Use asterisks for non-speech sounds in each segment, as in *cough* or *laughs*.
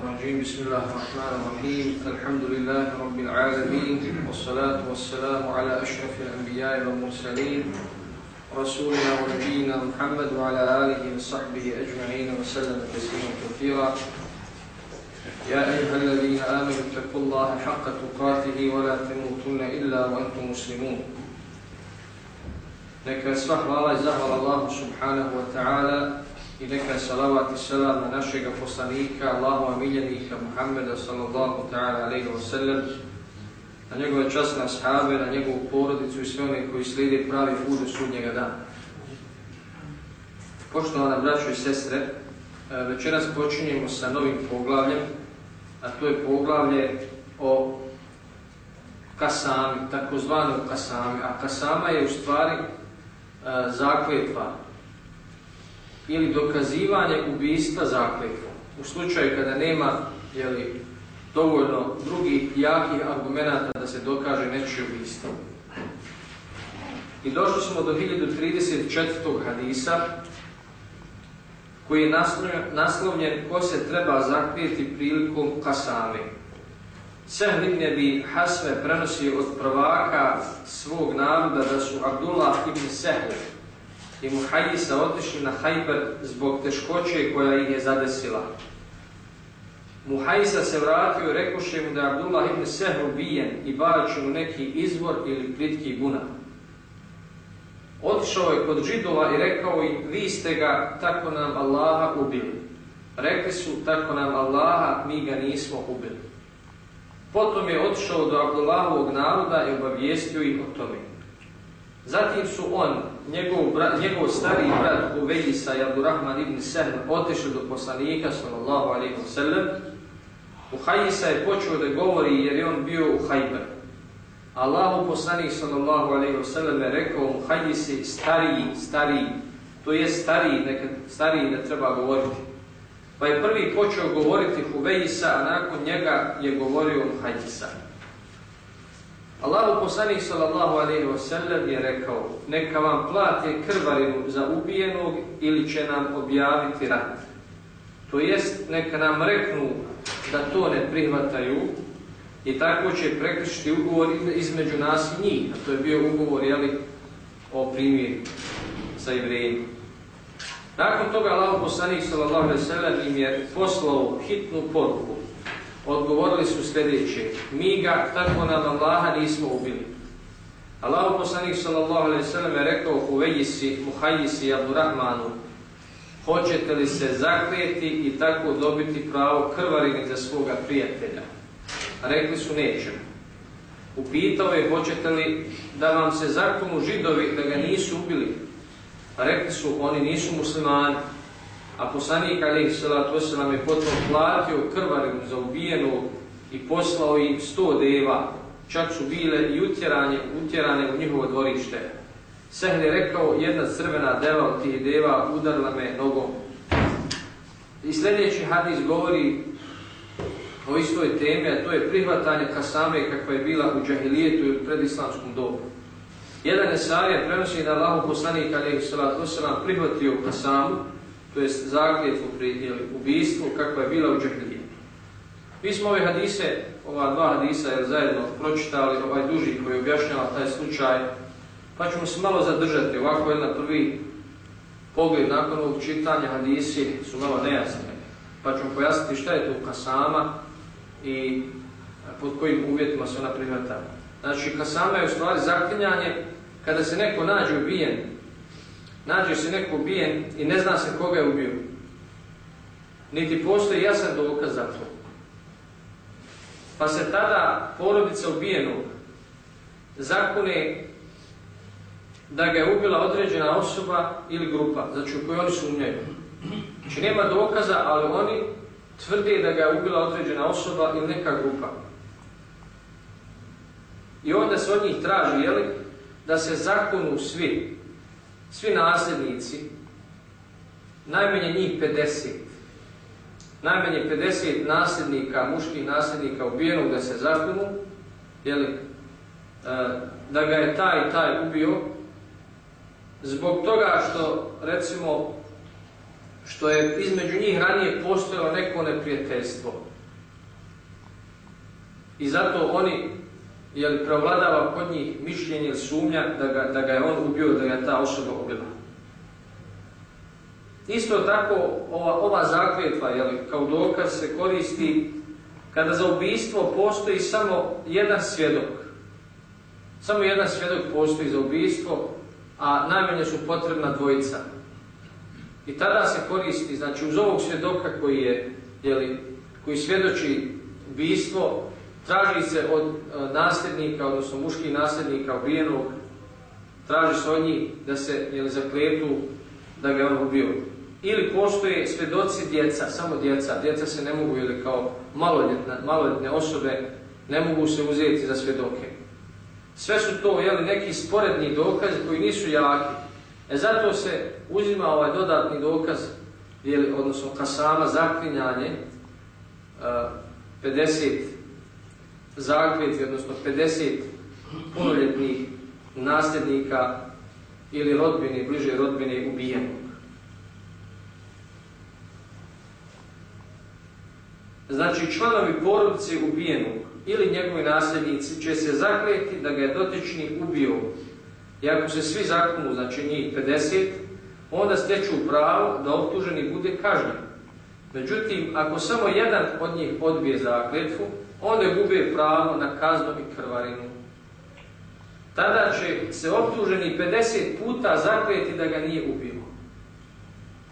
الرجيم بسم الله الرحمن الرحيم. الحمد لله رب العالمين والصلاة والسلام على أشرف الأنبياء والمرسلين رسولنا ونبينا محمد وعلى آله وصحبه أجمعين وسلم تسليما كثيرا. يا أيها الذين آمنوا اتقوا الله حق تقاته ولا تموتن إلا وأنتم مسلمون. Neka sva subhanahu wa ta'ala i neka salavat i salam na našega poslanika, Allahova miljenika Muhammeda sallallahu ta'ala alaihi wa sallam, na njegove časne ashabe, na njegovu porodicu i sve one koji slijede pravi put do sudnjega dana. Poštovana braćo i sestre, večeras počinjemo sa novim poglavljem, a to je poglavlje o kasami, takozvanom kasami, a kasama je u stvari zakletva ili dokazivanje ubijstva zakletvom. U slučaju kada nema jeli, dovoljno drugih jakih argumenata da se dokaže nečije ubijstvo. I došli smo do 1034. hadisa koji je naslovljen ko se treba zaklijeti prilikom kasame. Sehl ibn Abi Hasve prenosi od prvaka svog naroda da su Abdullah ibn Sehl i Muhajisa otišli na Hajber zbog teškoće koja ih je zadesila. Muhajisa se vratio i rekoše mu da je Abdullah ibn Sehl ubijen i bači mu neki izvor ili plitki bunar. Otišao je kod židova i rekao im, vi ste ga, tako nam Allaha ubili. Rekli su, tako nam Allaha, mi ga nismo ubili. Potom je otišao do Abdullahovog naroda i obavijestio ih o tome. Zatim su on, njegov, brat, njegov stariji brat Uvejisa i Abdurrahman ibn Sehm otišli do poslanika sallallahu alaihi wa sallam. Uhajisa je počeo da govori jer je on bio u Hajber. Allahu poslanik sallallahu alaihi wa sallam je rekao Uhajisi stariji, stariji, to je stariji, nekad stariji da treba govoriti. Pa je prvi počeo govoriti Huvejisa, a nakon njega je govorio Hajisa. Allahu poslanik sallallahu alaihi wa sallam je rekao neka vam plate krvarinu za ubijenog ili će nam objaviti rat. To jest neka nam reknu da to ne prihvataju i tako će prekršiti ugovor između nas i njih. A to je bio ugovor jeli, o primjeru sa Ivrejima. Nakon toga Allah poslanik sallallahu alejhi ve sellem im je poslao hitnu poruku. Odgovorili su sljedeće: Mi ga tako nam Allaha nismo ubili. Allah poslanik sallallahu alejhi ve sellem je rekao Huvejisi, Muhajisi i Abdurrahmanu: Hoćete li se zaklijeti i tako dobiti pravo krvarine za svoga prijatelja? Rekli su nećemo. Upitao je hoćete li da vam se zakonu židovi da ga nisu ubili? Rekli su, oni nisu muslimani. A poslanik alaihi salatu wasalam je potom platio krvarinu za ubijenog i poslao im sto deva. Čak su bile i utjerane, utjerane u njihovo dvorište. Sehl je rekao, jedna crvena deva od tih deva udarila me nogom. I sljedeći hadis govori o istoj temi, a to je prihvatanje kasame kakva je bila u džahilijetu i u predislamskom dobu. Jedan Esarija prenosi da Allahu poslanik salatu vesselam prihvatio kasamu, to jest zakljetvu pri ubistvu kakva je bila u džahilijetu. Mi smo ove hadise, ova dva hadisa je zajedno pročitali, ovaj duži koji objašnjava taj slučaj, pa ćemo se malo zadržati. Ovako je na prvi pogled nakon ovog čitanja hadisi su malo nejasne. Pa ćemo pojasniti šta je to kasama i pod kojim uvjetima se ona prihvata. Znači, kasama je u stvari zaklinjanje kada se neko nađe ubijen, nađe se neko ubijen i ne zna se koga je ubio. Niti postoji jasan dokaz za to. Pa se tada porodica ubijenog zakone da ga je ubila određena osoba ili grupa, znači u kojoj oni sumnjaju. Znači nema dokaza, ali oni tvrde da ga je ubila određena osoba ili neka grupa. I onda se od njih traži, jeli, da se zakonu svi, svi nasljednici, najmanje njih 50, najmanje 50 nasljednika, muških nasljednika ubijenog da se zakonu, jeli, da ga je taj i taj ubio, zbog toga što, recimo, što je između njih ranije postojalo neko neprijateljstvo. I zato oni, li prevladava kod njih mišljenje ili sumnja da ga, da ga je on ubio, da ga je ta osoba ubila. Isto tako, ova, ova zakletva, jel, kao dokaz se koristi kada za ubijstvo postoji samo jedan svjedok. Samo jedan svjedok postoji za ubijstvo, a najmanje su potrebna dvojica. I tada se koristi, znači uz ovog svjedoka koji je, jeli, koji svjedoči ubijstvo, traži se od e, nasljednika, odnosno muških nasljednika ubijenog, traži se od njih da se jeli, zakletu da ga on ubio. Ili postoje svjedoci djeca, samo djeca, djeca se ne mogu ili kao maloljetne osobe ne mogu se uzeti za svjedoke. Sve su to jeli, neki sporedni dokazi koji nisu jaki. E zato se uzima ovaj dodatni dokaz, jeli, odnosno kasama, zaklinjanje, 50 zakljeti, odnosno 50 punoljetnih nasljednika ili rodbine, bliže rodbine ubijenog. Znači članovi porodice ubijenog ili njegovi nasljednici će se zakljeti da ga je dotični ubio. I ako se svi zakonu, znači njih 50, onda stječu pravo da optuženi bude kažnjen. Međutim, ako samo jedan od njih odbije zakljetvu, onda gube pravo na kaznu i krvarinu. Tada će se optuženi 50 puta zakljeti da ga nije ubio.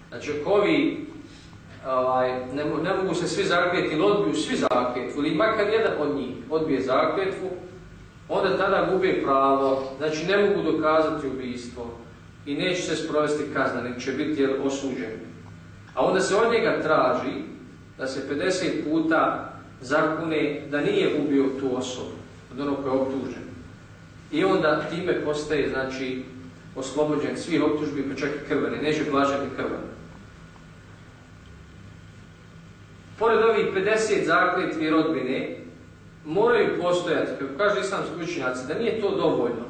Znači, ako ovi ovaj, ne, ne, mogu se svi zakljeti ili odbiju svi zakljetvu, ili makar jedan od njih odbije zakljetvu, onda tada gube pravo, znači ne mogu dokazati ubijstvo i neće se sprovesti kazna, nek će biti osuđen. A onda se od njega traži da se 50 puta zakune da nije ubio tu osobu, od onog koji je optužen. I onda time postaje, znači, oslobođen svih optužbi, pa čak i krvene, neće plaćati krvene. Pored ovih 50 zakljetvi rodbine, moraju postojati, kako kaže islamski učenjaci, da nije to dovoljno.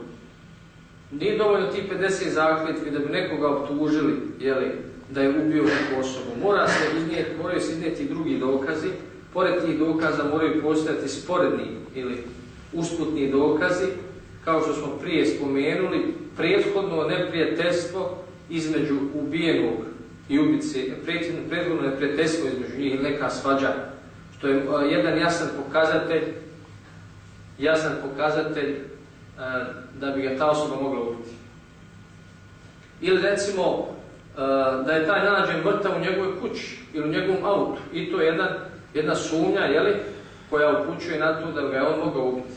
Nije dovoljno ti 50 zakljetvi da bi nekoga optužili, jeli, da je ubio neku osobu. Mora se iznijeti, moraju se iznijeti drugi dokazi, pored tih dokaza moraju postojati sporedni ili usputni dokazi, kao što smo prije spomenuli, prethodno neprijateljstvo između ubijenog i ubice, prethodno neprijateljstvo između njih neka svađa, što je jedan jasan pokazatelj, jasan pokazatelj da bi ga ta osoba mogla ubiti. Ili recimo da je taj nađen mrtav u njegovoj kući ili u njegovom autu. I to je jedna, jedna sumnja jeli, koja upućuje na to da ga je on mogao ubiti.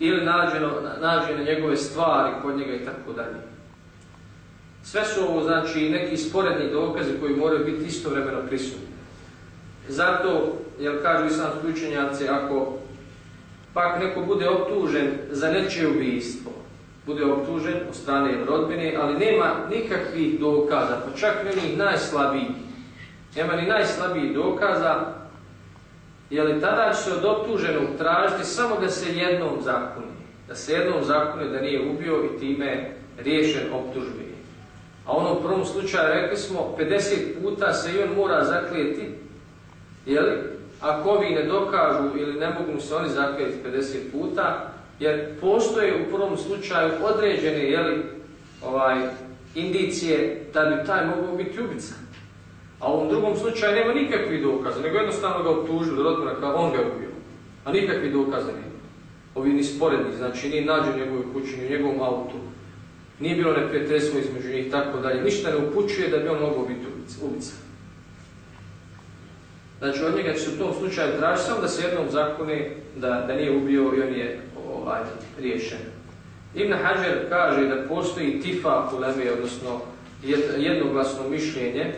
Ili nađeno, nađene njegove stvari kod njega i tako dalje. Sve su ovo znači neki sporedni dokazi koji moraju biti istovremeno prisutni. Zato, jer kažu islamski učenjaci, ako pak neko bude optužen za nečije ubijstvo, bude optužen od strane rodbine, ali nema nikakvih dokaza, pa čak ni najslabijih. Nema ni najslabijih dokaza, li tada će se od optuženog tražiti samo da se jednom zakoni. Da se jednom zakoni da nije ubio i time riješen optužbi. A u onom prvom slučaju rekli smo 50 puta se i on mora zaklijeti, jeli? Ako ovi ne dokažu ili ne mogu se oni zaklijeti 50 puta, jer postoje u prvom slučaju određene jeli, ovaj, indicije da bi taj mogao biti ubica. A u ovom drugom slučaju nema nikakvih dokaza, nego jednostavno ga optužili rodbina kao on ga ubio. A nikakvih dokaza nema. Ovi ni sporedni, znači nije nađen u njegovoj kući, ni u njegovom autu. Nije bilo neprijateljstvo između njih, tako dalje. Ništa ne upućuje da bi on mogao biti ubica. Znači od njega će se u tom slučaju tražiti samo da se jednom zakone da, da nije ubio i on je ovaj, riješen. Ibn Hajar kaže da postoji tifa uleme, odnosno jednoglasno mišljenje,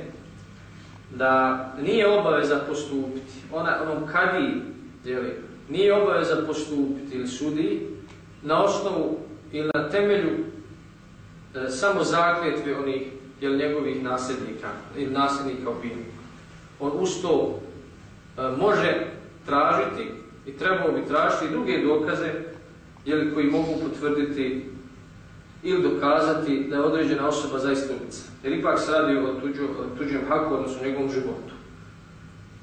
da nije obaveza postupiti. Ona, onom kadi, jeli, nije obaveza postupiti ili sudi na osnovu ili na temelju e, samo zakljetve onih jel, njegovih nasljednika ili nasljednika obinog. On usto e, može tražiti i trebao bi tražiti druge dokaze jeli, koji mogu potvrditi ili dokazati da je određena osoba zaista ubica. Jer ipak se radi o, tuđem haku, odnosno njegovom životu.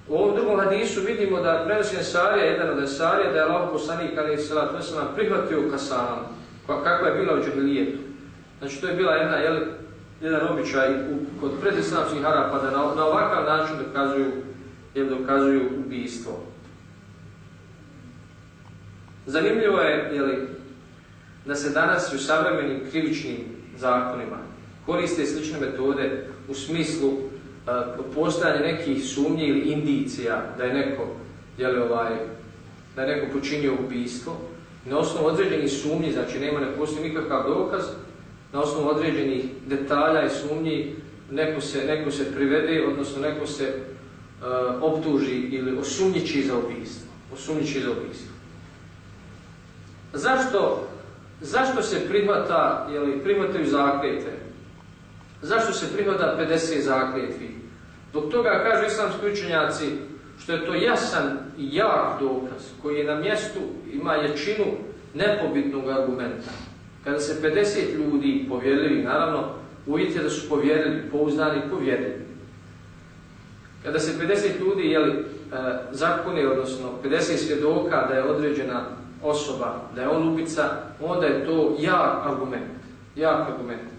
U ovom drugom hadisu vidimo da prenosi Sarija, jedan od Ensarija, da je Allah poslanik ali se prihvatio kasam, kakva je bila u džahilijetu. Znači to je bila jedna, jel, jedan običaj u, kod predislamskih Arapa da na, na ovakav način dokazuju, jel, dokazuju ubijstvo. Zanimljivo je jeli, da se danas u savremenim krivičnim zakonima koriste slične metode u smislu uh, postojanja nekih sumnji ili indicija da je neko, jeli, ovaj, da je neko počinio ubijstvo. Na osnovu određenih sumnji, znači nema ne postoji nikakav dokaz, na osnovu određenih detalja i sumnji neko se, neko se privede, odnosno neko se uh, optuži ili osumnjiči za ubijstvo. Osumnjiči za ubijstvo. Zašto, zašto se prihvata, jeli, prihvataju zakljetve? Zašto se prihvata 50 zakljetvi? Dok toga kažu islamski učenjaci što je to jasan i jak dokaz koji je na mjestu, ima jačinu nepobitnog argumenta. Kada se 50 ljudi povjerili, naravno, uvijete da su povjerili, pouznani povjerili. Kada se 50 ljudi jeli, e, zakone, odnosno 50 svjedoka da je određena osoba, da je on ubica, onda je to jak argument. Jak argument.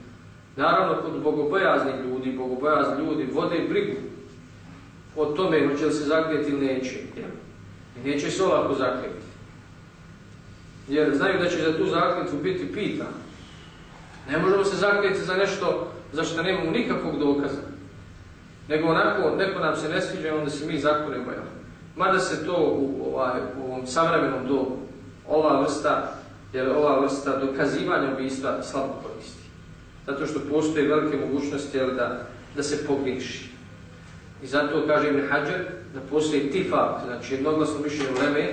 Naravno, kod bogobojaznih ljudi, bogobojazni ljudi vode brigu o tome hoće li se zakljeti ili neće. I neće se ovako zakljeti. Jer znaju da će za tu zakljetvu biti pitan. Ne možemo se zakljeti za nešto za što nemamo nikakvog dokaza. Nego onako, neko nam se ne sviđa, onda se mi zakonimo. Mada se to u, ovaj, ovom savremenom dobu ova vrsta, jer ova vrsta dokazivanja ubijstva slabo koristi. Zato što postoje velike mogućnosti jel, da, da se pogriješi. I zato kaže Ibn Hajar da postoji tifak, znači jednoglasno mišljenje Leme,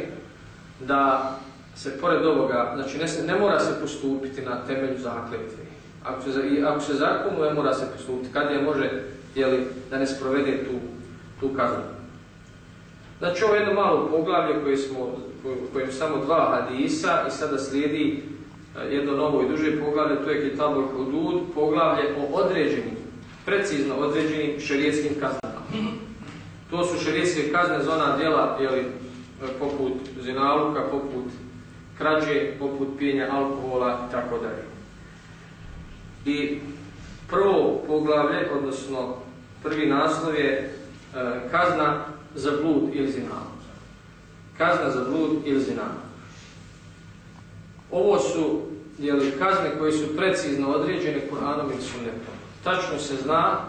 da se pored ovoga, znači ne, ne mora se postupiti na temelju zakletve. Ako se, ako se zakonuje, mora se postupiti. Kad je može jeli, da ne sprovede tu, tu kaznu. Znači ovo jedno malo poglavlje koje smo kojem samo dva hadisa i sada slijedi jedno novo i duže poglavlje, to je Kitabul Hudud, poglavlje o određenim, precizno određenim šerijetskim kaznama. To su šerijetske kazne za ona djela, jeli, poput zinaluka, poput krađe, poput pijenja alkohola i tako dalje. I prvo poglavlje, odnosno prvi naslov je e, kazna za blud ili zinaluk kazna za blud ili zina. Ovo su jeli, kazne koje su precizno određene Kur'anom i sunnetom. Tačno se zna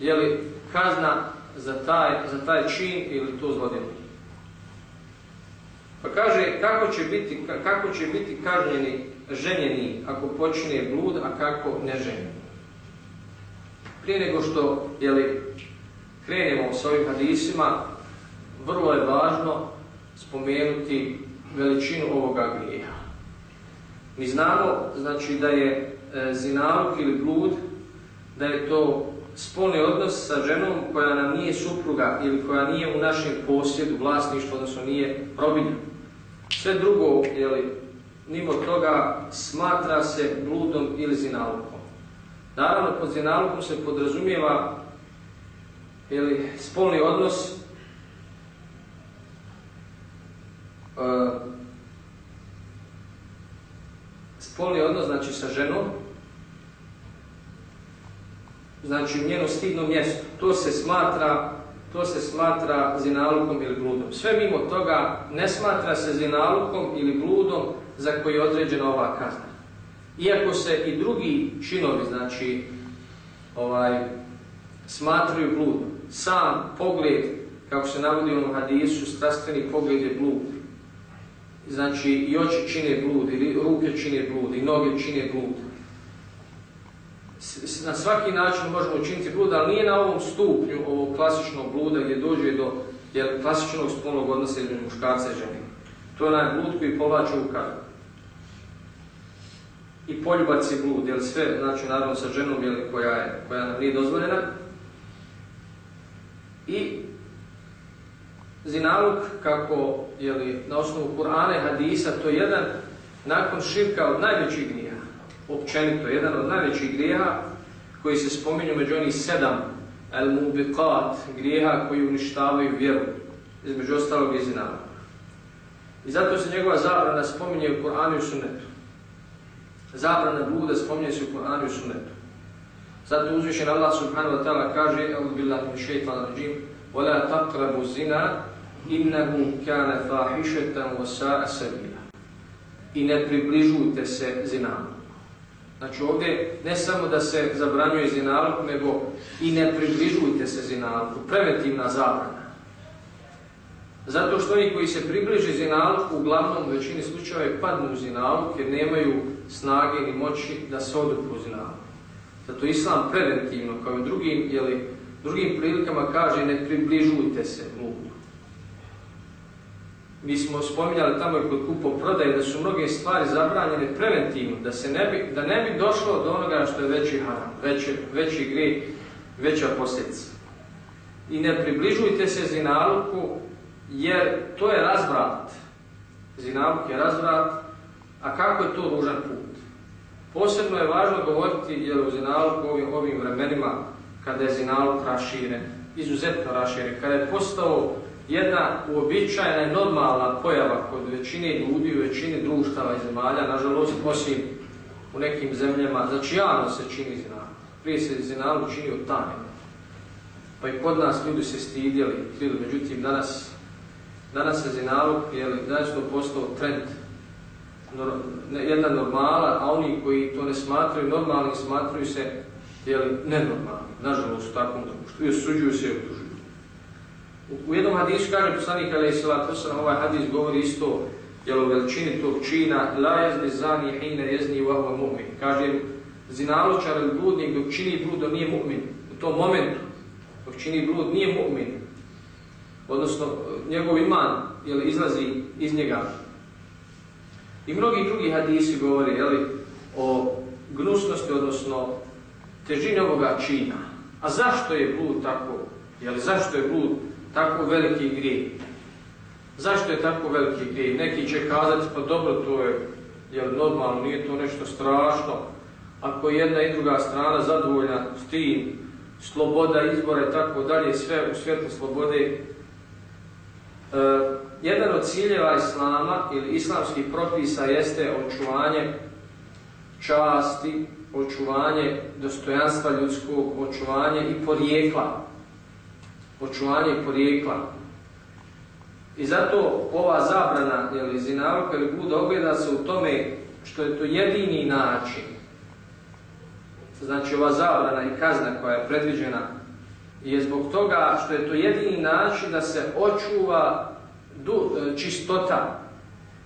je li kazna za taj, za taj čin ili to zlodjelo. Pa kaže kako će biti, kako će biti kažnjeni ženjeni ako počine blud, a kako ne ženjeni. Prije nego što jeli, krenemo s ovim hadisima, vrlo je važno spomenuti veličinu ovoga grijeha. Mi znamo znači, da je e, ili blud, da je to spolni odnos sa ženom koja nam nije supruga ili koja nije u našem posjedu, vlasništvu, odnosno nije robinja. Sve drugo, jeli, mimo toga, smatra se bludom ili zinalukom. Naravno, pod zinalukom se podrazumijeva jeli, spolni odnos uh, spolni odnos znači sa ženom, znači u njeno stidno mjesto. To se smatra to se smatra zinalukom ili bludom. Sve mimo toga ne smatra se zinalukom ili bludom za koji je određena ova kazna. Iako se i drugi činovi, znači, ovaj, smatraju bludom. Sam pogled, kako se navodi u hadisu, strastveni pogled je blud znači i oči čine blud, ili ruke čine blud, i noge čine blud. Na svaki način možemo učiniti blud, ali nije na ovom stupnju ovog klasičnog bluda gdje dođe do jer klasičnog spolnog odnosa između muškarca i žene. To je onaj blud koji povlače u. I poljubac je blud, jer sve, znači naravno sa ženom jel, koja, je, koja nam nije dozvoljena. I zinaluk kako jeli, na osnovu Kur'ana i Hadisa, to je jedan nakon širka od najvećih grija. općenito, jedan od najvećih grijeha koji se spominju među onih sedam el-mubiqat, grijeha koji uništavaju vjeru, između ostalog i I zato se njegova zabrana spominje u Koranu i Sunnetu. Zabrana bluda spominje se u Koranu i Sunnetu. Zato uzvišen Allah subhanahu wa ta'ala kaže, evo billahi min shaitan rajim, وَلَا تَقْرَبُ zina innahu kana fahišetan wa sa'a sabila. I ne približujte se zinalu. Znači ovdje ne samo da se zabranjuje zinalog, nego i ne približujte se zinalku. Preventivna zabrana. Zato što oni koji se približe zinalku, uglavnom u većini slučajeva padnu u zinalog jer nemaju snage ni moći da se odupru zinalku. Zato Islam preventivno, kao i drugim, jeli, drugim prilikama kaže ne približujte se bludu. Mi smo spominjali tamo i kod kupo prodaje da su mnoge stvari zabranjene preventivno, da, se ne bi, da ne bi došlo do onoga što je veći haram, veći, veći grijeh, veća posljedica. I ne približujte se zinaluku jer to je razvrat. Zinaluk je razvrat, a kako je to ružan put? Posebno je važno govoriti jer u zinaluku ovim, ovim vremenima kada je zinaluk raširen, izuzetno raširen, kada je postao jedna uobičajena i normalna pojava kod većine ljudi u većini društava i zemalja, nažalost osim u nekim zemljama, znači javno se čini zinaluk. Prije se zinaluk čini od tajne. Pa i kod nas ljudi se stidjeli, međutim danas, danas se zinaluk, je danas to postao trend, jedna normala, a oni koji to ne smatraju normalni, smatruju se jeli, nenormalni, nažalost u takvom društvu, i osuđuju se i. U jednom hadisu kaže poslanik alaih sallatu ovaj hadis govori isto jel, o veličini tog čina la jezdi zani hine jezni vahva mu'min. Kaže zinalučar ili bludnik dok čini blud, nije mu'min. U tom momentu dok čini blud nije mu'min. Odnosno njegov iman jel, izlazi iz njega. I mnogi drugi hadisi govori jel, o gnusnosti, odnosno težini ovoga čina. A zašto je blud tako? Jel, zašto je blud tako veliki grijeh. Zašto je tako veliki grijeh? Neki će kazati, pa dobro, to je jel, normalno, nije to nešto strašno. Ako je jedna i druga strana zadovoljna s tim, sloboda izbora i tako dalje, sve u svijetu slobode. E, jedan od ciljeva Islama ili islamskih propisa jeste očuvanje časti, očuvanje dostojanstva ljudskog, očuvanje i porijekla očuvanje porijekla. I zato ova zabrana jeli, zinaluka ili buda ogleda se u tome što je to jedini način. Znači ova zabrana i kazna koja je predviđena je zbog toga što je to jedini način da se očuva čistota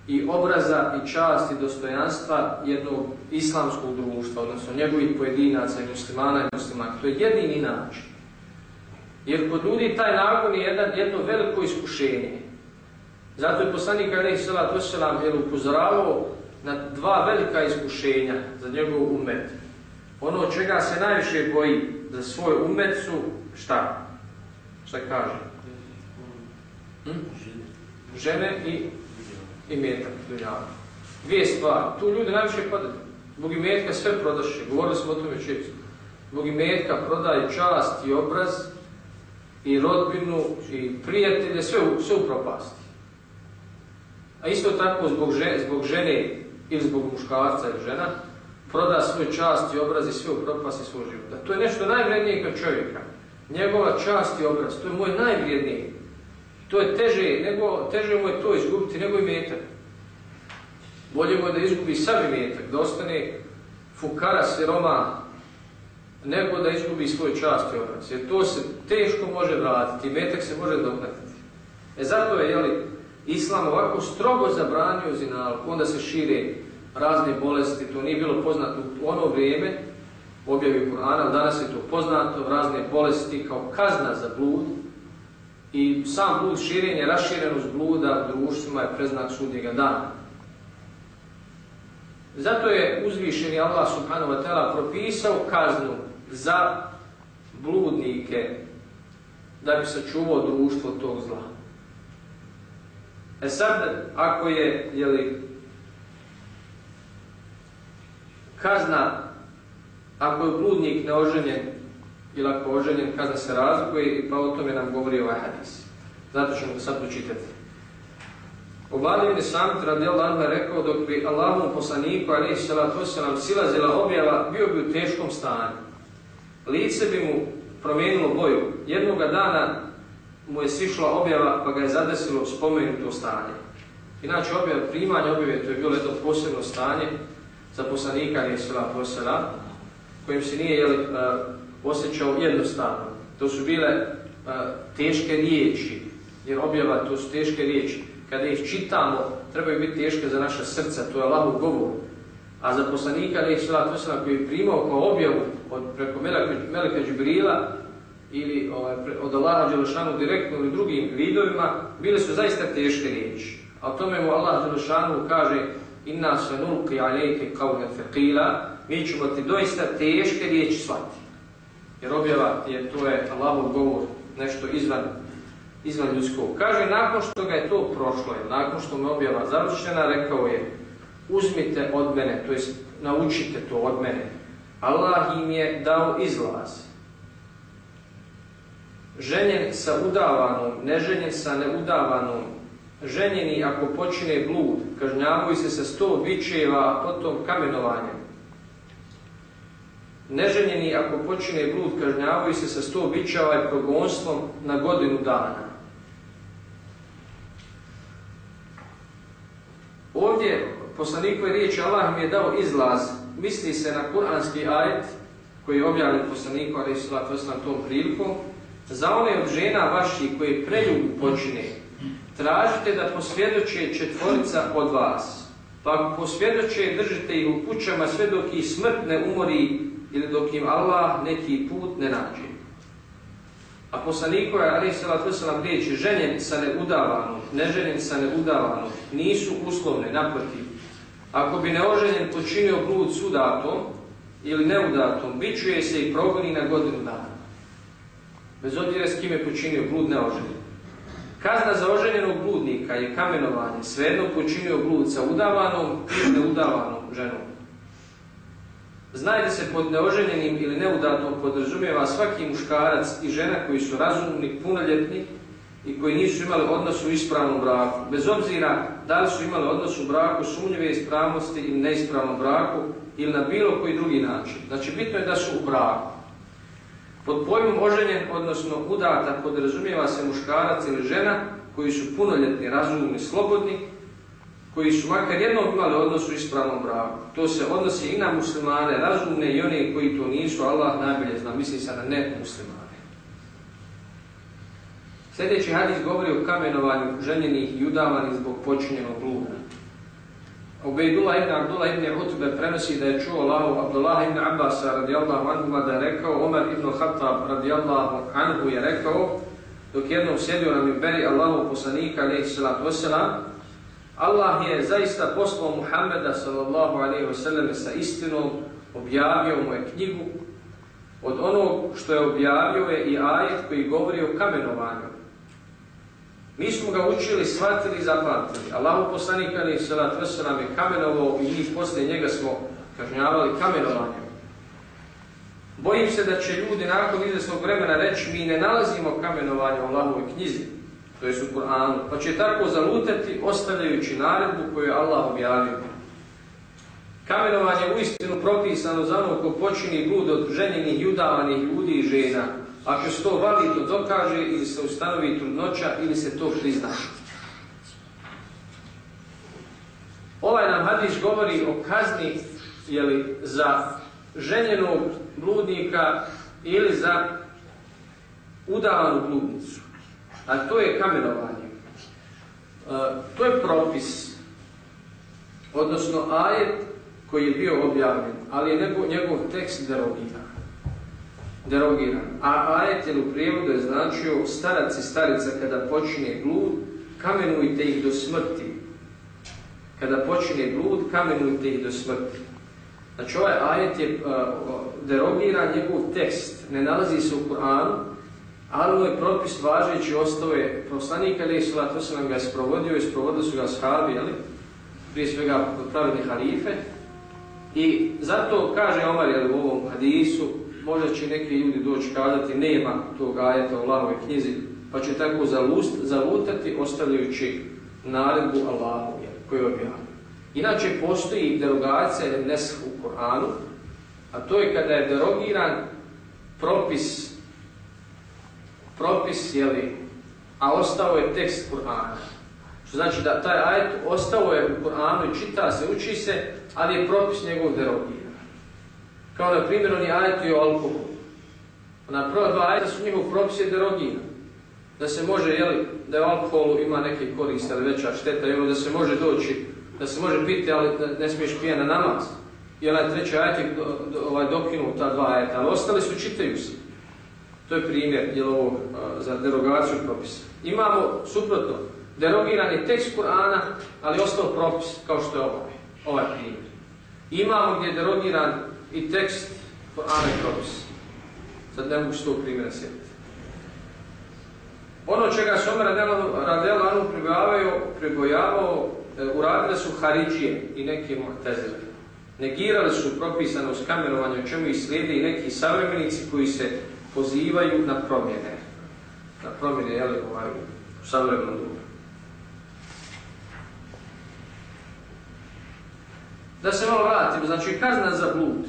i obraza i čast i dostojanstva jednog islamskog društva, odnosno njegovih pojedinaca i muslimana i muslimana. To je jedini način. Jer kod ljudi taj nagon je jedan, jedno veliko iskušenje. Zato je poslanik Ali Salatu Selam upozoravao na dva velika iskušenja za njegov umet. Ono od čega se najviše boji za svoj umet su šta? Šta kaže? Hm? Žene i, i metak. Dvije stvari. Tu ljudi najviše padaju. Zbog imetka sve prodaše. Govorili smo o tome često. Zbog imetka prodaje čast i obraz i rodbinu i prijatelje, sve sve propasti. A isto tako zbog, zbog žene ili zbog muškarca ili žena, proda svoj čast i obraz i sve u propasti svoj život. To je nešto najvrednije kod čovjeka. Njegova čast i obraz, to je moj najvrijedniji. To je teže, nego, teže mu je to izgubiti nego i metak. Bolje mu je da izgubi sav metak, da ostane fukara, siroma, nego da izgubi svoj čast i obraz. Jer to se teško može vratiti, metak se može doknatiti. E zato je, jeli, Islam ovako strogo zabranio zinalku, onda se šire razne bolesti, to nije bilo poznato u ono vrijeme, objavi Kur'ana, danas je to poznato, razne bolesti kao kazna za blud i sam blud širenje, raširenost bluda u društvima je preznak sudnjega dana. Zato je uzvišeni Allah subhanahu wa ta'ala propisao kaznu za bludnike da bi sačuvao društvo tog zla. E sad, ako je, jeli, kazna ako je bludnik neoženjen ili ako je oženjen, kazna se razlikuje i pa o tome nam govori ovaj hadis. Zato ćemo ga sad pročitati. Ubadi ibn Samit radijallahu je rekao dok bi Allahom poslaniku alaihi salatu wasalam silazila objava bio bi u teškom stanju. Lice bi mu promijenilo boju. Jednoga dana mu je sišla objava pa ga je zadesilo spomenuto stanje. Inače objava, primanje objave to je bilo jedno posebno stanje za alaihi salatu wasalam kojim se nije jeli, uh, osjećao jednostavno. To su bile uh, teške riječi, jer objava to su teške riječi kada ih čitamo, trebaju biti teške za naše srca, to je Allahov govor. A za poslanika, ali je koji je primao kao objavu preko Meleka Džibrila ili ovaj, od Allaha Đelešanu direktno ili drugim vidovima, bile su zaista teške riječi. A tome mu Allah Đelešanu kaže Inna se nulki alejke qawlan thaqila, mi ćemo ti doista teške riječi shvatiti. Jer objava je to je Allahov govor, nešto izvan izvan ljudskog. Kaže, nakon što ga je to prošlo, nakon što mu objava završena, rekao je, uzmite od mene, to jest naučite to od mene. Allah im je dao izlaz. Ženjen sa udavanom, neženjen sa neudavanom, ženjeni ako počine blud, kažnjavaju se sa sto bičeva, potom kamenovanjem. Neženjeni ako počine blud, kažnjavaju se sa sto bičeva i progonstvom na godinu dana. Ovdje poslanikove riječi Allah mi je dao izlaz, misli se na kuranski ajet koji je objavljen poslaniku ali su na tom prilikom, za one od žena vaših koje preljubu počine, tražite da posvjedoče četvorica od vas. Pa ako posvjedoče, držite ih u kućama sve dok ih smrt ne umori ili dok im Allah neki put ne nađe. A poslanikove, ali salatu wasalam, riječi ženjen sa neudavanom, neženjen sa neudavanom, nisu uslovne, naprotiv. Ako bi neoženjen počinio blud sudatom ili neudatom, bićuje se i progoni na godinu dana. Bez obzira s kim je počinio blud neoženjen. Kazna za oženjenog bludnika je kamenovanje, svejedno počinio blud sa udavanom ili neudavanom ženom. Znaj da se pod neoženjenim ili neudatom podrazumijeva svaki muškarac i žena koji su razumni, punoljetni i koji nisu imali odnos u ispravnom braku. Bez obzira da li su imali odnos u braku, sumnjive ispravnosti ili neispravnom braku ili na bilo koji drugi način. Znači bitno je da su u braku. Pod pojmom oženjen, odnosno udata, podrazumijeva se muškarac ili žena koji su punoljetni, razumni, slobodni koji su makar jednom imali odnos u ispravnom braku. To se odnosi i na muslimane, razumne i one koji to nisu, Allah najbolje zna, misli se na ne muslimane. Sljedeći hadis govori o kamenovanju ženjenih i udavanih zbog počinjenog bluda. Ubejdullah ibn Abdullah ibn Utbe prenosi da je čuo Allahu Abdullah ibn Abbas radijallahu anhu da je rekao, Omar ibn Khattab radijallahu anhu je rekao, dok jednom sjedio na mimberi Allahu poslanika alaihi salatu wasalam, Allah je zaista poslao Muhammeda sallallahu alaihi wasallam sa istinom, objavio mu je knjigu. Od onog što je objavio je i ajet koji govori o kamenovanju. Mi smo ga učili, shvatili zapamtili. Allahu poslanik alaihi salatu wasallam je kamenovao i mi poslije njega smo kažnjavali kamenovanjem. Bojim se da će ljudi nakon izvesnog vremena reći mi ne nalazimo kamenovanje u Allahovoj knjizi to je u Kur'anu, pa će tako zalutati ostavljajući naredbu koju je Allah objavio. Kamenovanje je uistinu propisano za ono ko počini blud od ženjenih i udavanih ljudi i žena, ako se to validno dokaže ili se ustanovi trudnoća ili se to prizna. Ovaj nam hadis govori o kazni jeli, za ženjenog bludnika ili za udavanu bludnicu a to je kamenovanje. E, to je propis, odnosno ajet koji je bio objavljen, ali je njegov, tekst derogiran. Derogiran. A ajet je u prijevodu je značio starac i starica kada počine blud, kamenujte ih do smrti. Kada počine blud, kamenujte ih do smrti. Znači ovaj ajet je uh, derogiran, njegov tekst ne nalazi se u Koranu, ali ovaj propis važeći ostao je poslanik ali Isla, to se nam ga sprovodio i sprovodili su ga shabi, jeli? prije svega pravedne halife I zato kaže Omar u ovom hadisu, možda će neki ljudi doći kazati nema tog ajeta u Allahove knjizi, pa će tako zalutati ostavljajući naredbu Allahu koju objavio. Inače postoji derogacija ili u Koranu, a to je kada je derogiran propis, propis jeli, a ostao je tekst Korana. Što znači da taj ajet ostao je u Koranu i čita se, uči se, ali je propis njegov derogiran. Kao na primjer oni ajeti o alkoholu. Na prva dva ajeta su njihov propis je derogiran. Da se može, jeli, da je u alkoholu ima neke koriste, ali veća šteta, jeli, da se može doći, da se može piti, ali ne smiješ pijati na namaz. I onaj treći ajet je ovaj, dokinuo ta dva ajeta, ali ostali su čitaju se. To je primjer jel, ovog, za derogaciju propisa. Imamo suprotno, derogiran je tekst Kur'ana, ali ostao propis kao što je ovaj, ovaj primjer. Imamo gdje je derogiran i tekst Kur'ana i propis. Sad ne mogu s tog primjera sjetiti. Ono čega se Omer Radela Anu pribojavao, e, uradile su Haridžije i neki Mu'tezile. Negirali su propisanost kamenovanja, o čemu ih slijede i neki savremenici koji se pozivaju na promjene. Na promjene, jel, ovaj, u savremenom dobu. Da se malo vratimo, znači kazna za blud.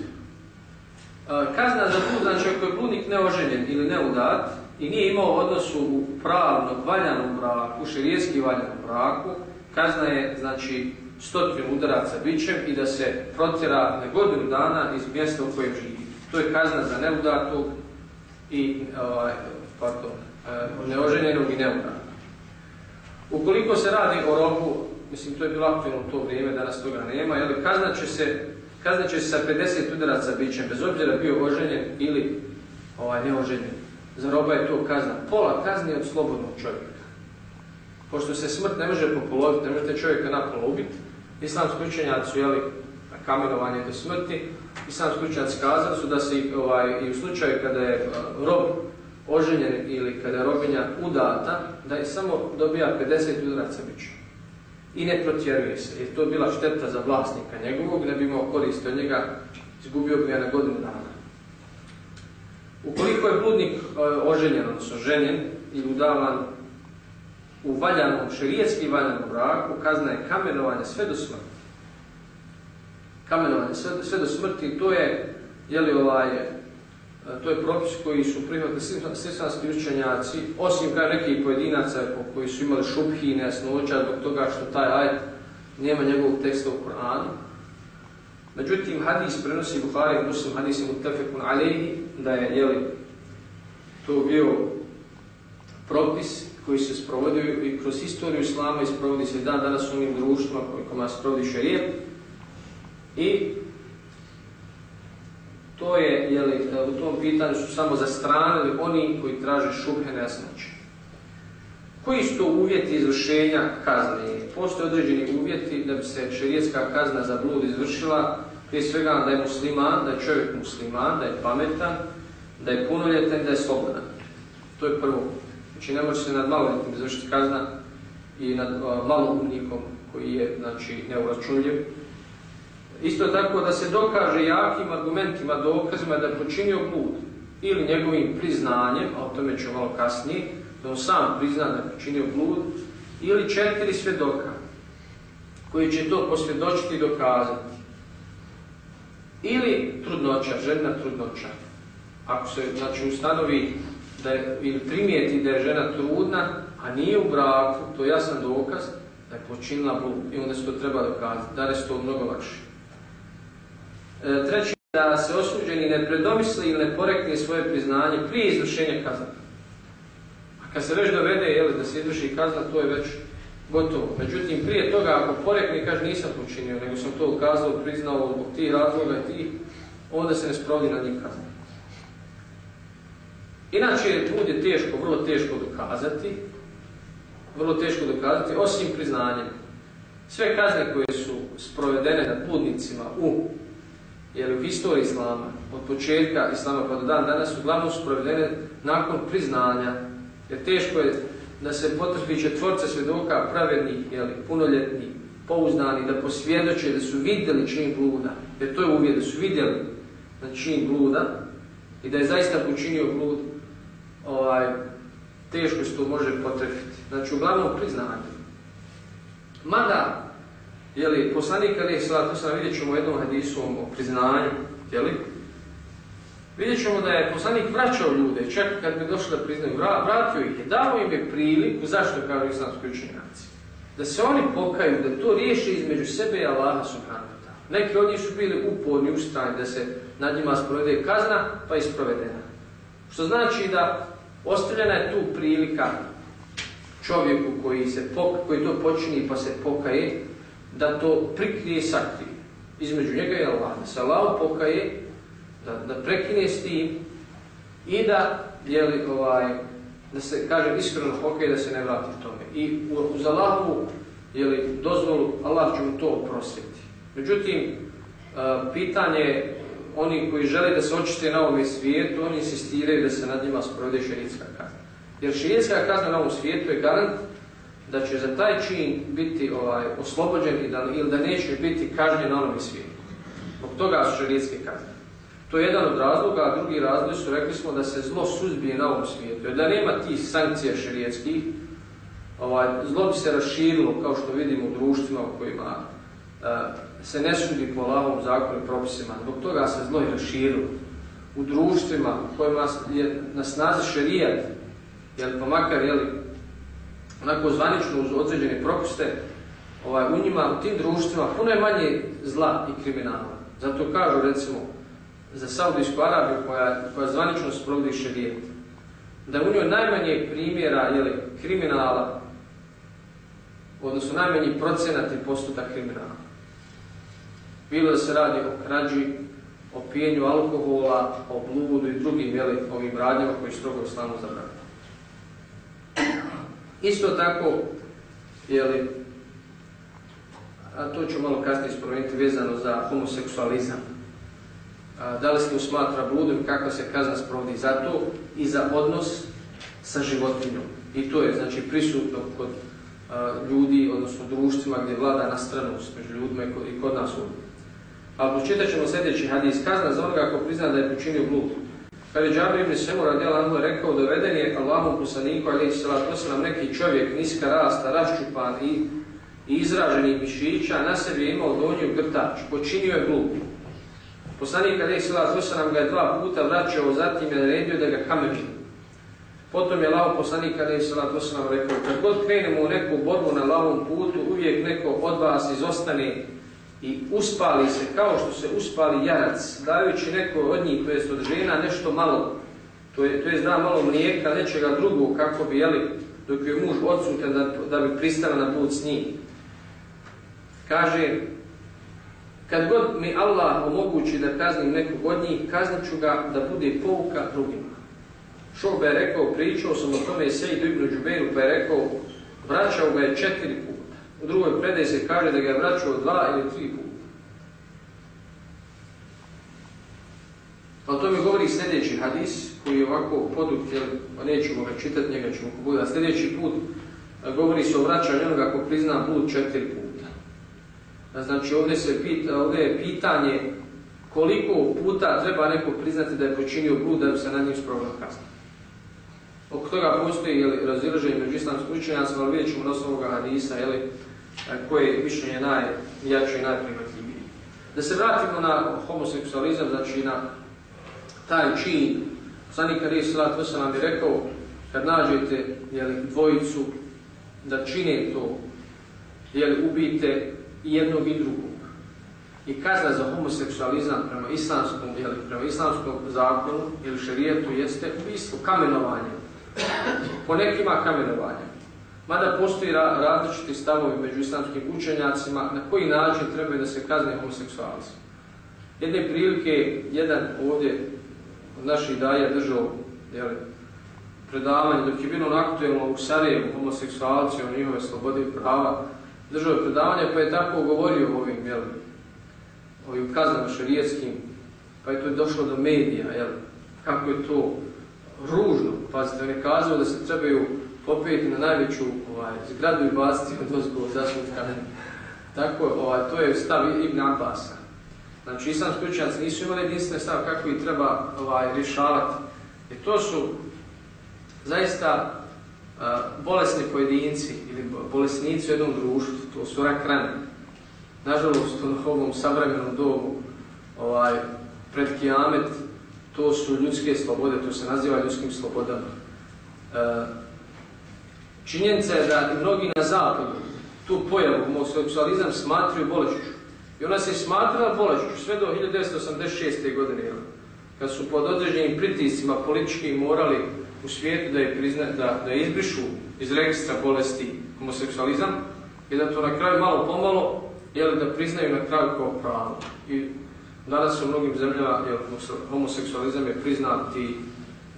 E, kazna za blud, znači ako je bludnik neoženjen ili neudat i nije imao odnosu u pravno valjanom braku, širijetski valjanom braku, kazna je znači stotinu udaraca bićem i da se protjera na godinu dana iz mjesta u kojem živi. To je kazna za neudatog i ovaj, pardon, e, neoženjenog i neudatog. Ukoliko se radi o roku, mislim to je bilo aktivno u to vrijeme, danas toga nema, jel, kazna će se kaznat će se sa 50 udaraca bićem, bez obzira bio oženjen ili ovaj, neoženjen. Za roba je to kazna. Pola kazni od slobodnog čovjeka. Pošto se smrt ne može popoloviti, ne možete čovjeka napola ubiti, islamski učenjaci su jeli kamenovanje do smrti, islamski učenjaci kazali su da se ovaj, i u slučaju kada je rob oženjen ili kada je robinja udata, da je samo dobija 50 udaraca bića i ne protjeruje se, jer to je bila šteta za vlasnika njegovog, ne bi imao koriste od njega, izgubio bi ga na godinu dana. Ukoliko je bludnik e, oženjen, odnosno ženjen i udavan u valjanom, šerijetski valjanom braku, kazna je kamenovanje sve do smrti. Kamenovanje sve, sve do smrti, to je, jeli ovaj, to je propis koji su prihvatili srpsanski učenjaci, osim kao nekih pojedinaca koji su imali šuphi i nejasnoća zbog toga što taj ajet nema njegovog teksta u Koranu. Međutim, hadis prenosi Buhari Muslim, hadis je mutafekun alejhi, da je jeli, to bio propis koji se sprovodio i kroz historiju Islama i sprovodi se dan danas u ovim društvima kojima se provodi šarijet. I to je, jeli, u tom pitanju su samo zastranili oni koji traže šubhe nejasnoće. Koji su to uvjeti izvršenja kazne? Postoje određeni uvjeti da bi se šerijetska kazna za blud izvršila, prije svega da je musliman, da je čovjek musliman, da je pametan, da je punoljetan, da je slobodan. To je prvo. Znači ne može se nad maloljetnim izvršiti kazna i nad maloumnikom koji je znači, neuračunljiv. Isto tako da se dokaže jakim argumentima, dokazima da je počinio blud ili njegovim priznanjem, a o tome ću malo kasnije, da on sam prizna da je počinio blud, ili četiri svjedoka koji će to posvjedočiti i dokazati. Ili trudnoća, žena trudnoća. Ako se znači, ustanovi da je, ili primijeti da je žena trudna, a nije u braku, to je jasan dokaz da je počinila blud i onda se to treba dokazati. Da je to mnogo lakše. E, treći da se osuđeni ne predomisli ili ne porekne svoje priznanje prije izvršenja kazna. A kad se već dovede jeli, da se izvrši kazna, to je već gotovo. Međutim, prije toga, ako porekne kaže nisam počinio, nego sam to ukazao, priznao zbog tih razloga i tih, onda se ne sprovodi na njih kazna. Inače, blud je teško, vrlo teško dokazati, vrlo teško dokazati, osim priznanjem. Sve kazne koje su sprovedene nad bludnicima u jer u historiji Islama, od početka Islama pa do dan danas, uglavnom su provedene nakon priznanja. Jer teško je da se potrpi četvorca svjedoka pravednih, jeli, punoljetnih, pouzdani, da posvjedoče, da su vidjeli čin bluda. jer to je uvijek da su vidjeli na čin bluda i da je zaista počinio blud, ovaj, teško se to može potrefiti. Znači, uglavnom priznanje. Mada, jeli, poslanik Ali to sam vidjet ćemo u jednom hadisu o priznanju, jeli, vidjet ćemo da je poslanik vraćao ljude, čak kad bi došli da priznaju, vratio ih je, dao im je priliku, zašto kao islamski učenjaci? Da se oni pokaju, da to riješi između sebe i Allaha subhanahu Neki od njih su bili uporni, ustrajni da se nad njima sprovede kazna, pa isprovedena. Što znači da ostavljena je tu prilika čovjeku koji, se koji to počini pa se pokaje, da to prikrije sakti između njega i Allah. Da se Allah pokaje, da, da prekine s tim i da, jeli, ovaj, da se, kaže iskreno pokaje, da se ne vrati tome. I uz Allahovu jeli, dozvolu, Allah će mu to oprostiti. Međutim, e, pitanje oni koji žele da se očiste na ovom svijetu, oni insistiraju da se nad njima sprovede šerijska kazna. Jer šerijska kazna na ovom svijetu je garant da će za taj čin biti ovaj, oslobođen ili da neće biti kažnjen na onom svijetu. Zbog toga su šerijske kazne. To je jedan od razloga, a drugi razlog su rekli smo da se zlo suzbije na ovom svijetu. Da nema tih sankcija šerijetskih, ovaj, zlo bi se raširilo kao što vidimo u društvima u kojima se ne sudi po Allahovom zakonu i propisima. Zbog toga se zlo i raširilo. U društvima u kojima je na snazi šerijat, jer pa makar jeli, onako zvanično uz određene propiste, ovaj, u njima, u tim društvima, puno je manje zla i kriminala. Zato kažu, recimo, za Saudijsku Arabiju koja, koja zvanično sprovodi šerijat, da u njoj najmanje primjera jeli, kriminala, odnosno najmanji procenat i postotak kriminala. Bilo da se radi o krađi, o pijenju alkohola, o bludu i drugim jeli, ovim radnjama koji strogo islamu zabranjeni. Isto tako, jeli, a to ću malo kasnije spomenuti vezano za homoseksualizam. da li se to smatra bludom i kakva se kazna sprovodi za to i za odnos sa životinjom. I to je znači prisutno kod ljudi, odnosno društvima gdje vlada nastranost među ljudima i kod nas ovdje. A pročitat ćemo sljedeći hadis. Kazna za onoga ako prizna da je počinio blud. Kad je Džabir ibn Semura radijalahu rekao doveden je Allahom poslaniku ali se nam neki čovjek niska rasta, raščupan i, i izraženi mišića, na sebi je imao donju grtač, počinio je blud. Poslanik ali se nam ga je dva puta vraćao, zatim je naredio da ga kameni. Potom je lao poslanik ali se nam rekao, kad god krenemo u neku borbu na lavom putu, uvijek neko od vas izostane i uspali se kao što se uspali jarac, dajući neko od njih, to jest od žena, nešto malo, to je, to je da malo mlijeka, nečega drugog, kako bi, jeli, dok je muž odsutan da, da bi pristala na put s njim. Kaže, kad god mi Allah omogući da kaznim nekog od njih, kaznit ću ga da bude pouka drugima. Šobe je rekao, pričao sam o tome i Sejdu ibn Đubeiru, pa je rekao, vraćao ga je četiri puta. U drugoj predaj se kaže da ga je vraćao dva ili tri puta. To mi govori sljedeći hadis koji je ovako poduk, pa nećemo ga čitati, njega ćemo pogledati. Sljedeći put govori se o vraćanju onoga ko prizna blud četiri puta. Znači ovdje, se pita, ovdje je pitanje koliko puta treba neko priznati da je počinio blud da bi se na njim sprovela kazna. Oko toga postoji razilaženje među islamskim učenjacima, ali vidjet ćemo na osnovu hadisa, jeli, koje mišljenje najjače i najprihvatljivije. Da se vratimo na homoseksualizam, znači na taj čin, Poslanik Ali Salat nam je rekao, kad nađete jeli, dvojicu da čine to, jeli, ubijte jednog i drugog. I kazna za homoseksualizam prema islamskom, jeli, prema islamskom zakonu ili šerijetu jeste ubijstvo, kamenovanje. Po nekima kamenovanje. Mada postoji različiti stavovi među islamskim učenjacima na koji način treba da se kazne homoseksualci. Jedne prilike, jedan ovdje od naših daja držao jeli, predavanje, dok je bilo aktuelno u Sarajevu homoseksualci, o njihove slobode i prava, držao je predavanje pa je tako govorio o ovim, jeli, ovim kaznama šarijetskim, pa je to došlo do medija, jeli, kako je to ružno, pazite, on je kazao da se trebaju popeti na najveću ovaj, zgradu i baciti od *laughs* ozgo zasud kamen. Tako, ovaj, to je stav Ibn Abasa. Znači, islamski učenjaci nisu imali jedinstven stav kako ih treba ovaj, rješavati. I to su zaista bolesni pojedinci ili bolesnici u jednom društvu, to su rak rane. Nažalost, u ovom savremenom dobu, ovaj, pred kijamet, to su ljudske slobode, to se naziva ljudskim slobodama. E, činjenica je da i mnogi na zapadu tu pojavu homoseksualizam smatruju bolešću. I ona se smatrala bolešću sve do 1986. godine, kad su pod određenim pritiscima politički morali u svijetu da je, prizna, da, da izbrišu iz registra bolesti homoseksualizam i da to na kraju malo pomalo jel, da priznaju na kraju kao pravo. I danas u mnogim zemljama jel, homoseksualizam je priznati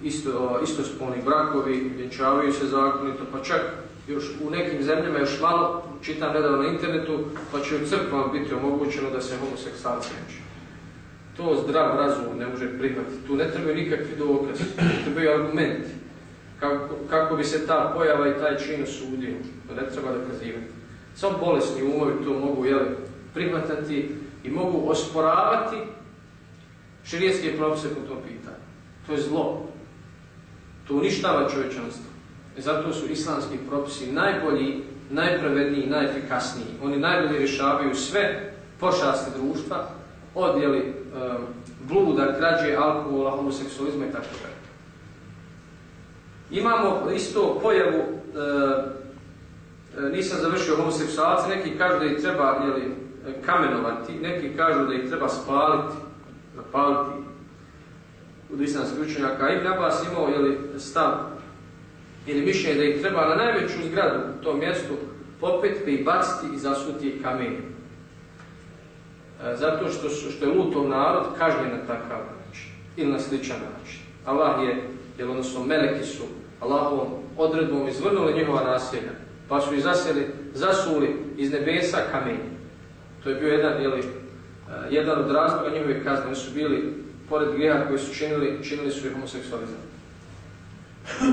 isto, istospolni brakovi, vjenčavaju se zakonito, pa čak još u nekim zemljama još malo, čitam nedavno na internetu, pa će u crkvama biti omogućeno da se homoseksualci neće. To zdrav razum ne može prihvatiti. Tu ne trebaju nikakvi dokazi, ne trebaju argumenti. Kako, kako, bi se ta pojava i taj čin osudio. To ne treba dokazivati. Samo bolesni umovi to mogu jeli, prihvatati i mogu osporavati širijetske propise po tom pitanju. To je zlo. To uništava čovječanstvo. I zato su islamski propisi najbolji, najpravedniji najefikasniji. Oni najbolje rješavaju sve pošasti društva, odjeli um, bluda, krađe, alkohola, homoseksualizma i tako. Imamo isto pojavu, uh, nisam završio homoseksualce, neki kažu da ih treba jeli, kamenovati, neki kažu da ih treba spaliti, zapaliti u islamskih učenjaka. Ibn Abbas imao jeli, stav ili mišljenje da ih treba na najveću zgradu u tom mjestu popeti i baciti i zasuti kamenjem. Zato što, što je lutov narod kažnjen na takav način ili na sličan način. Allah je, jer odnosno meleki su Allahovom odredbom izvrnuli njihova naselja, pa su ih zasjeli, zasuli iz nebesa kamenjem. To je bio jedan, jeli, e, jedan od razloga njihove kazne. Oni su bili, pored grijeha koji su činili, činili su i homoseksualizam.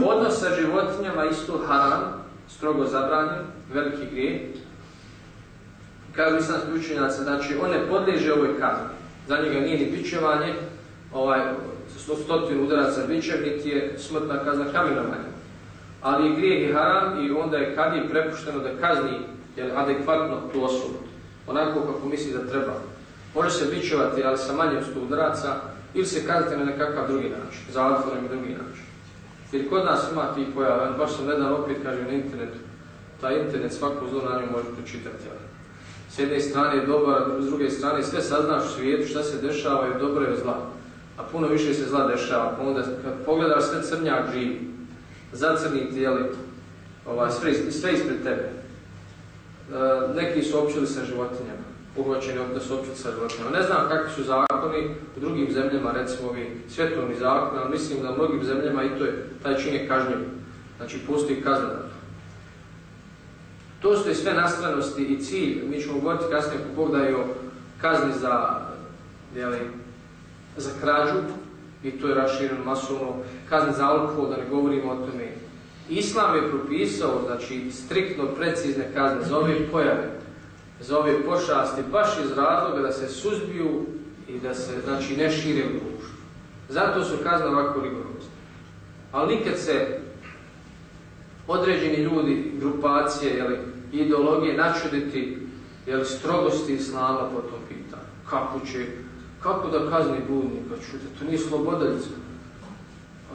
Odnos sa životinjama isto haram, strogo zabranjen, veliki grijeh. Kažu islamski učenjaci, znači on ne podliježe ovoj kazni. Za njega nije ni bićevanje, ovaj, stotinu udaraca bićem, niti je smrtna kazna kamenovanja. Ali je grijeh i haram i onda je kad je prepušteno da kazni jer adekvatno tu osobu. Onako kako misli da treba. Može se bićevati, ali sa manjem sto udaraca, ili se kazniti na nekakav drugi način, zatvorom i drugi način. Jer kod nas ima tih pojava, baš sam nedavno opet kažem na internetu, taj internet svako zlo na njom može pročitati. S jedne strane je dobar, s druge strane sve saznaš u svijetu šta se dešava i dobro je zla. A puno više se zla dešava, pa onda kad pogledaš sve crnjak živi, zacrniti, jeli, ovaj, sve, sve ispred tebe. E, neki su općili sa životinjama uhvaćeni da su sa životinjama. Ne znam kakvi su zakoni u drugim zemljama, recimo ovi svjetovni zakoni, ali mislim da u mnogim zemljama i to je, taj čin je kažnjiv. Znači postoji kazna to. Su sve nastranosti i cilj. Mi ćemo govoriti kasnije po Bog kazni za, jeli, za krađu i to je rašireno masovno. Kazni za alkohol, da ne govorimo o tome. Islam je propisao, znači, striktno precizne kazne za ove pojave za ove pošasti baš iz razloga da se suzbiju i da se znači, ne šire u društvu. Zato su kazne ovako rigorozne. Ali nikad se određeni ljudi, grupacije, jeli, ideologije načuditi jeli, strogosti islama po tom pitanju. Kako će, kako da kazni bludnika? Čujte, to nije slobodaljca.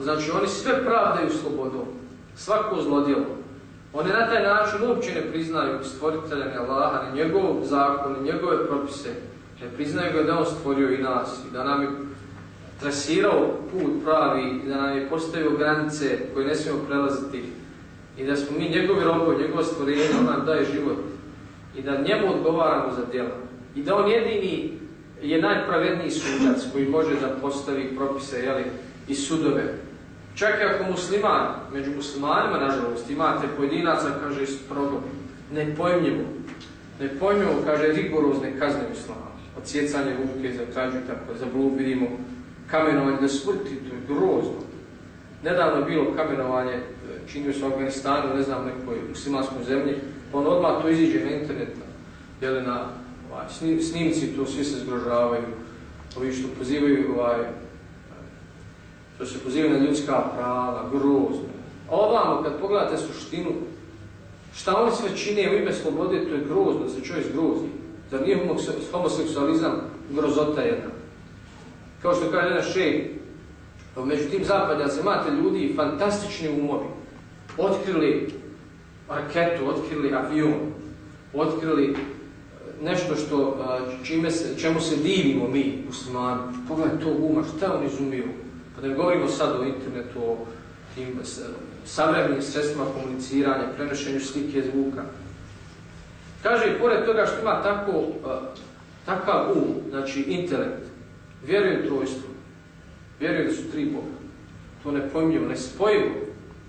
Znači, oni sve pravdaju slobodom. Svako zlodjelo. Oni na taj način uopće ne priznaju stvoritelja ni Allaha, ni njegov zakon, ni njegove propise. Ne priznaju ga da on stvorio i nas i da nam je trasirao put pravi, da nam je postavio granice koje ne smijemo prelaziti i da smo mi njegovi robovi, njegovo stvorenje, on nam daje život i da njemu odgovaramo za djela. I da on jedini je najpravedniji sudac koji može da postavi propise jeli, i sudove Čak i ako musliman, među muslimanima, nažalost, imate pojedinaca, kaže, strogo, nepojmljivo, nepojmljivo, kaže, rigorozne kazne u islamu. Odsjecanje ruke za krađu, tako, za blud, vidimo, kamenovanje da smrti, to je grozno. Nedavno je bilo kamenovanje, činio se u Afganistanu, ne znam, nekoj muslimanskoj zemlji, pa on odmah to iziđe na internet, jeli na ovaj, snimci, to svi se zgrožavaju, ovi što pozivaju ovaj, što se pozivaju na ljudska prava, grozno. A ovamo, kad pogledate suštinu, šta oni sve čine u ime slobode, to je grozno, se čovjek zgrozi. Zar nije homoseksualizam grozota jedna? Kao što kaže jedan šej, među tim zapadnjacima imate ljudi fantastični umovi. Otkrili raketu, otkrili avion, otkrili nešto što, čime se, čemu se divimo mi, muslimani. Pogledaj to uma, šta oni izumiju? Da ne govorimo sad o internetu, o tim savremenim sredstvima komuniciranja, prenošenju slike zvuka. Kaže, i pored toga što ima tako, takav um, znači intelekt, vjeruju u trojstvo, vjeruju da su tri Boga. To ne pojmljivo, ne spojivo.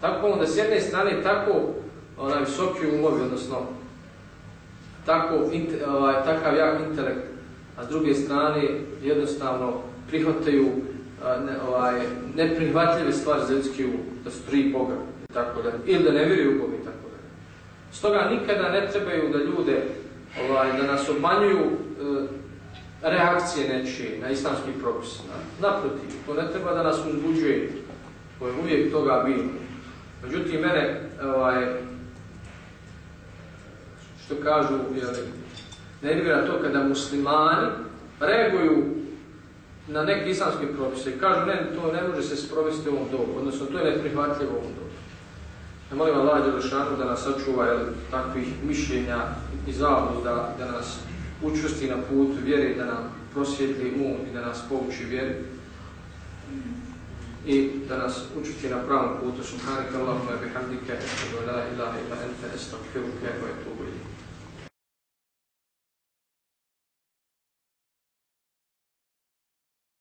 Tako onda s jedne strane tako onaj visoki umovi, odnosno tako, ovaj, takav jak intelekt, a s druge strane jednostavno prihvataju ne, ovaj, neprihvatljive stvari za ljudski um, da su tri Boga tako da, ili da ne vjeruju u Boga i tako da. Stoga nikada ne trebaju da ljude, ovaj, da nas obmanjuju e, reakcije nečije na islamski propis. Naprotiv, to ne treba da nas uzbuđuje, to je uvijek toga bilo. Međutim, mene ovaj, što kažu, nervira to kada muslimani reaguju na neki islamski propise i kažu ne, to ne može se sprovesti u ovom dobu, odnosno to je neprihvatljivo u ovom dobu. Ja molim Allah Đelešanu da nas sačuva jel, takvih mišljenja i zavod da, da nas učvrsti na putu vjeri, da nam prosvjetli um i da nas pouči vjeri i da nas učiti na pravom putu. Subhanika Allahumma bihamdike, la ilaha illa ente, estagfiruke, wa.